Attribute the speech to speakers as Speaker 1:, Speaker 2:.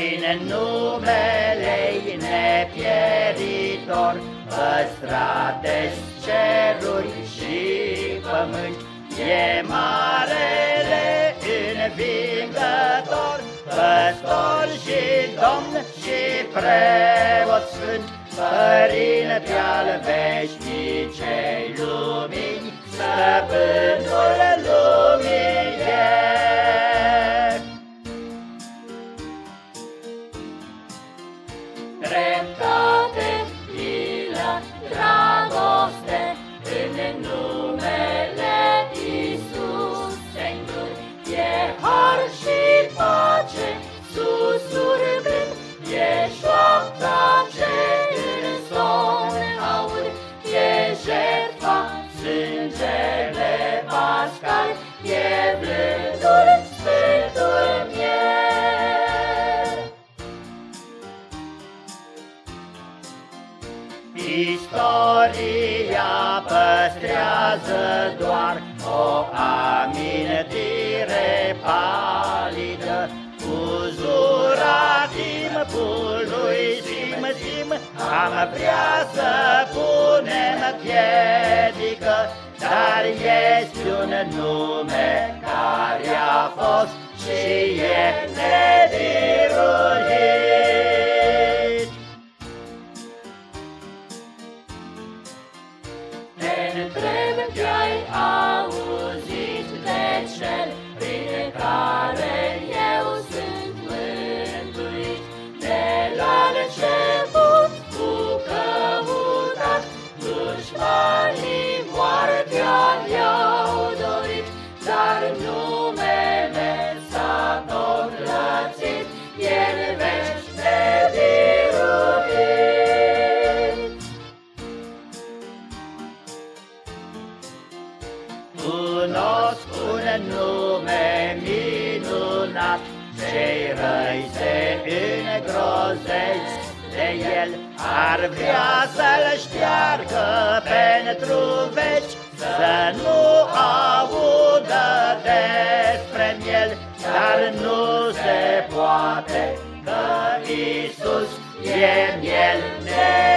Speaker 1: Prin numele-i nepieritor, păstrate ceruri și pământ, e marele învingător, păstor și domn și preot sfânt, Părinte al veșnicei lumini, stăpânul lumii Trenta Istoria păstrează doar o amintire palidă, Uzura timpului simțim, am vrea să punem piedică, Dar este un nume care a fost și e Te întreb ce-ai auzit Cunosc un nume minunat, Cei răi se îngrozesc de el, Ar vrea să-l șteargă pentru veci, Să nu audă despre el, Dar nu se poate, că Iisus e miel. de